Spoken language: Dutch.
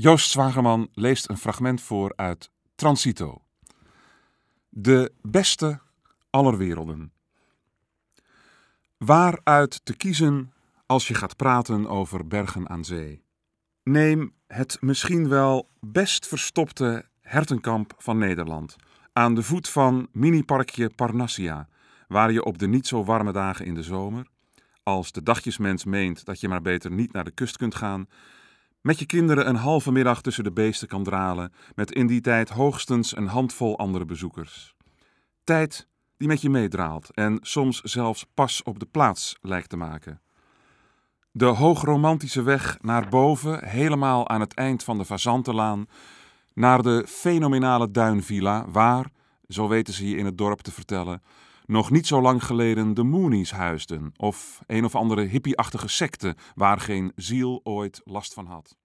Joost Zwagerman leest een fragment voor uit Transito. De beste aller werelden. Waaruit te kiezen als je gaat praten over bergen aan zee? Neem het misschien wel best verstopte hertenkamp van Nederland, aan de voet van miniparkje Parnassia, waar je op de niet zo warme dagen in de zomer, als de dagjesmens meent dat je maar beter niet naar de kust kunt gaan, met je kinderen een halve middag tussen de beesten kan dralen, met in die tijd hoogstens een handvol andere bezoekers. Tijd die met je meedraalt en soms zelfs pas op de plaats lijkt te maken. De hoogromantische weg naar boven, helemaal aan het eind van de Fazantenlaan, naar de fenomenale duinvilla, waar, zo weten ze hier in het dorp te vertellen, nog niet zo lang geleden de Moonies huisden, of een of andere hippieachtige secte waar geen ziel ooit last van had.